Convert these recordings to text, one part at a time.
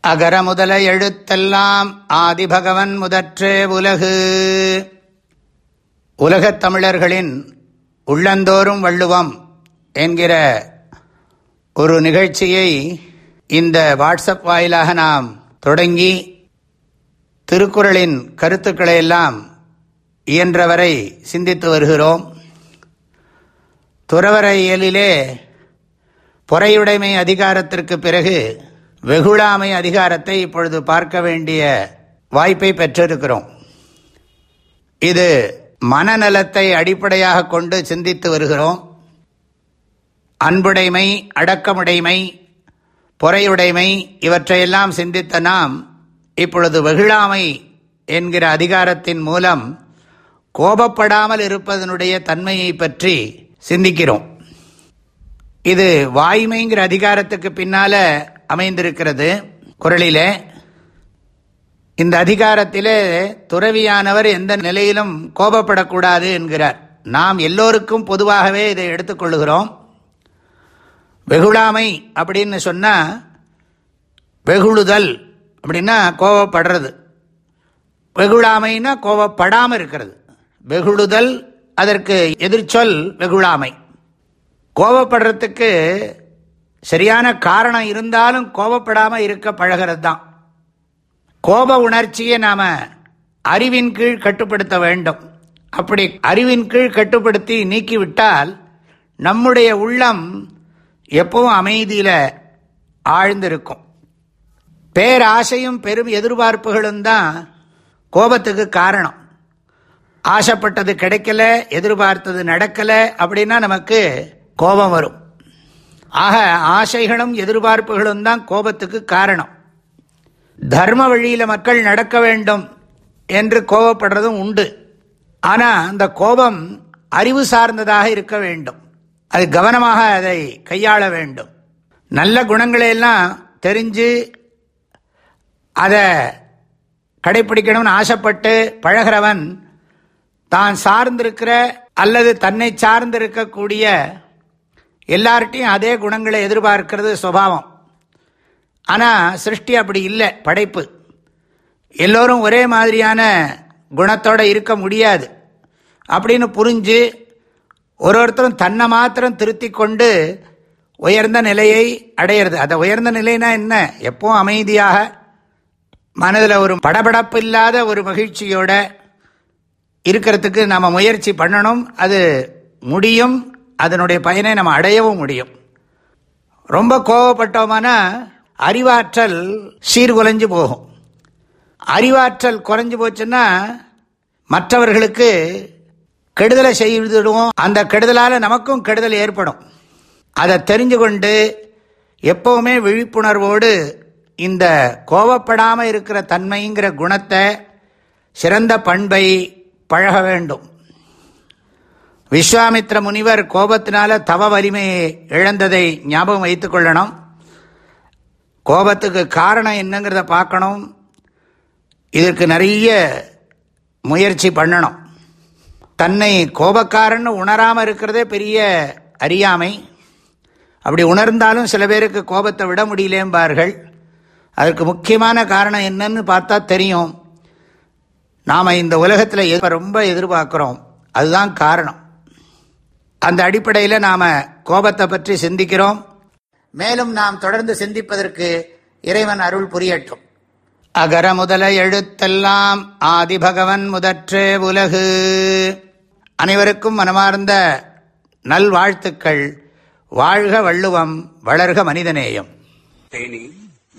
அகர முதல எழுத்தெல்லாம் ஆதிபகவன் முதற்றே உலகு. உலகத் தமிழர்களின் உள்ளந்தோறும் வள்ளுவம் என்கிற ஒரு நிகழ்ச்சியை இந்த வாட்ஸ்அப் வாயிலாக நாம் தொடங்கி திருக்குறளின் கருத்துக்களை எல்லாம் இயன்றவரை சிந்தித்து வருகிறோம். துறவர இயலிலே பொறையுடைமை அதிகாரத்திற்கு பிறகு வெகுளாமை அதிகாரத்தை இப்பொழுது பார்க்க வேண்டிய வாய்ப்பை பெற்றிருக்கிறோம். இது மனநலத்தை அடிப்படையாக கொண்டு சிந்தித்து வருகிறோம். அன்புடைமை அடக்கமுடைமை பொறையுடைமை இவற்றையெல்லாம் சிந்தித்த நாம் இப்பொழுது வெகுளாமை என்கிற அதிகாரத்தின் மூலம் கோபப்படாமல் இருப்பதனுடைய தன்மையை பற்றி சிந்திக்கிறோம். இது வாய்மைங்கிற அதிகாரத்துக்கு பின்னால அமைந்திருக்கிறது. குரலிலே இந்த அதிகாரத்திலே துறவியானவர் எந்த நிலையிலும் கோபப்படக்கூடாது என்கிறார். நாம் எல்லோருக்கும் பொதுவாகவே இதை எடுத்துக்கொள்கிறோம் வெகுளாமை அப்படின்னு சொன்னால் வெகுழுதல் அப்படின்னா கோபப்படுறது. வெகுழாமைன்னா கோபப்படாமல் இருக்கிறது. வெகுழுதல் அதற்கு எதிர்ச்சொல் வெகுளாமை. கோபப்படுறதுக்கு சரியான காரணம் இருந்தாலும் கோபப்படாமல் இருக்க பழகிறது தான் கோப உணர்ச்சியை நாம் அறிவின் கீழ் கட்டுப்படுத்த வேண்டும். அப்படி அறிவின் கீழ் கட்டுப்படுத்தி நீக்கிவிட்டால் நம்முடைய உள்ளம் எப்பவும் அமைதியில் ஆழ்ந்திருக்கும். பேராசையும் பெரும் எதிர்பார்ப்புகளும் தான் கோபத்துக்கு காரணம். ஆசைப்பட்டது கிடைக்கல எதிர்பார்த்தது நடக்கலை அப்படின்னா நமக்கு கோபம் வரும். ஆக ஆசைகளும் எதிர்பார்ப்புகளும் தான் கோபத்துக்கு காரணம். தர்ம வழியில் மக்கள் நடக்க வேண்டும் என்று கோபப்படுறதும் உண்டு. ஆனால் அந்த கோபம் அறிவு சார்ந்ததாக இருக்க வேண்டும். அது கவனமாக அதை கையாள வேண்டும். நல்ல குணங்களையெல்லாம் தெரிஞ்சு அதை கடைப்பிடிக்கணும்னு ஆசைப்பட்டு பழகிறவன் தான் சார்ந்திருக்கிற அல்லது தன்னை சார்ந்திருக்கக்கூடிய எல்லார்ட்டையும் அதே குணங்களை எதிர்பார்க்கிறது சுவாவம் ஆனால் சிருஷ்டி அப்படி இல்லை படைப்பு. எல்லோரும் ஒரே மாதிரியான குணத்தோடு இருக்க முடியாது. அப்படின்னு புரிஞ்சு ஒரு ஒருத்தரும் தன்னை மாத்திரம் திருத்தி கொண்டு உயர்ந்த நிலையை அடையிறது. அதை உயர்ந்த நிலைனா என்ன? எப்பவும் அமைதியாக மனதில் ஒரு படபடப்பு இல்லாத ஒரு மகிழ்ச்சியோட இருக்கிறதுக்கு நம்ம முயற்சி பண்ணணும். அது முடியும் அதனுடைய பயனை நம்ம அடையவும் முடியும். ரொம்ப கோவப்பட்டோமானா அறிவாற்றல் சீர்குலைஞ்சு போகும். அறிவாற்றல் குறைஞ்சு போச்சுன்னா மற்றவர்களுக்கு கெடுதலை செய்துடுவோம் அந்த கெடுதலால் நமக்கும் கெடுதல் ஏற்படும். அதை தெரிஞ்சு கொண்டு எப்போவுமே விழிப்புணர்வோடு இந்த கோவப்படாமல் இருக்கிற தன்மைங்கிற குணத்தை சிறந்த பண்பை பழக வேண்டும். விஸ்வாமித்ர முனிவர் கோபத்தினால தவ வலிமையை இழந்ததை ஞாபகம் வைத்துக் கொள்ளணும். கோபத்துக்கு காரணம் என்னங்கிறத பார்க்கணும். இதற்கு நிறைய முயற்சி பண்ணணும். தன்னை கோபக்காரன்னு உணராமல் இருக்கிறதே பெரிய அறியாமை. அப்படி உணர்ந்தாலும் சில பேருக்கு கோபத்தை விட முடியலேம்பார்கள் அதற்கு முக்கியமான காரணம் என்னன்னு பார்த்தா தெரியும். நாம் இந்த உலகத்தில் ரொம்ப எதிர்பார்க்குறோம். அதுதான் காரணம். அந்த அடிப்படையில் நாம் கோபத்தை பற்றி சிந்திக்கிறோம். மேலும் நாம் தொடர்ந்து சிந்திப்பதற்கு இறைவன் அருள் புரியட்டும். அகர முதல எழுத்தெல்லாம் ஆதிபகவன் முதற்றே உலகு. அனைவருக்கும் மனமார்ந்த நல்வாழ்த்துக்கள். வாழ்க வள்ளுவம் வளர்க மனிதநேயம். தேனி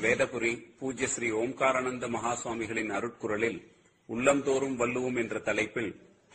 வேதபுரி பூஜ்ய ஸ்ரீ ஓம்காரானந்த மகாசுவாமிகளின் அருட்குரலில் உள்ளந்தோறும் வள்ளுவோம் என்ற தலைப்பில்